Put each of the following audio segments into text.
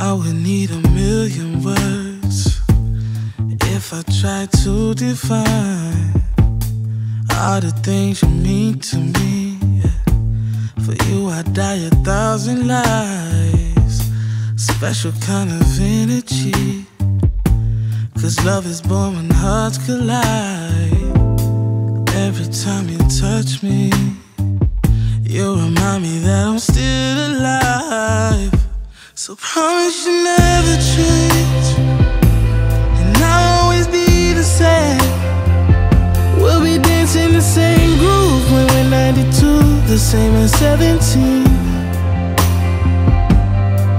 would need a million words if I tried to define all the things you mean to me. For you, I'd die a thousand lives. Special kind of energy. Cause love is born when hearts collide. Every time you touch me, you remind me that I'm still alive. So promise you never change, and I'll always be the same. We'll be dancing the same groove when we're 92, the same as 17.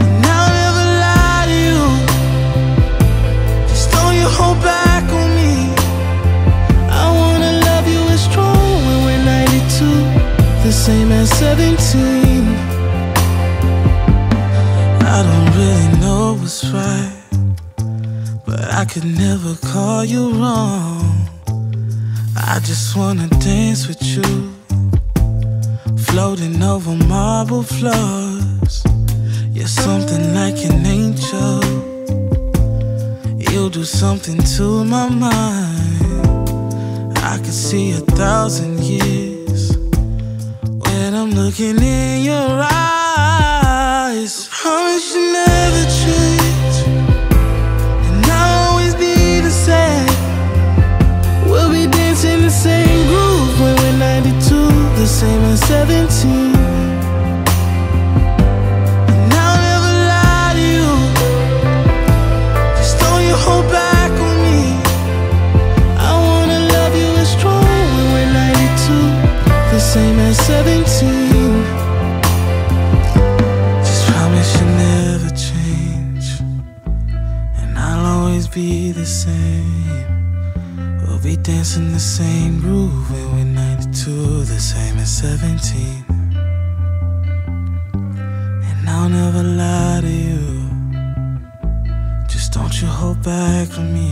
And I'll never lie to you. Just don't you hold back on me. I wanna love you as strong when we're 92, the same as 17. I don't really know what's right, but I could never call you wrong. I just wanna dance with you, floating over marble floors. You're something like an angel. You do something to my mind. I could see a thousand years when I'm looking in your eyes. You never change, be the same. We'll be dancing the same groove when we're 92, the same as 17. And I'll never lie to you. Just don't you hold back on me.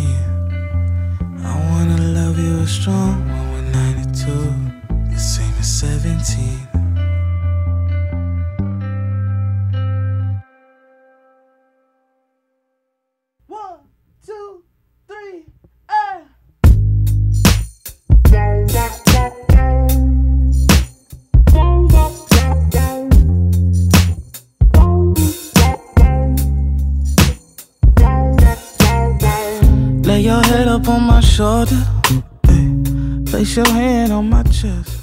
Lay your head up on my shoulder. Place your hand on my chest.